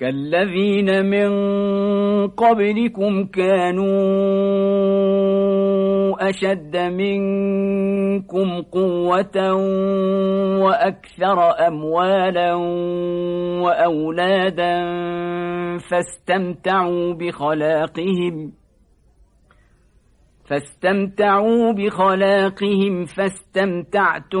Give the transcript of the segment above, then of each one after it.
كالذين من قبلكم كانوا أشد منكم قوة وأكثر أموالا وأولادا فاستمتعوا بخلاقهم فاستمتعوا بخلاقهم فاستمتعتم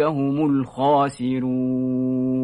هم الخاسرون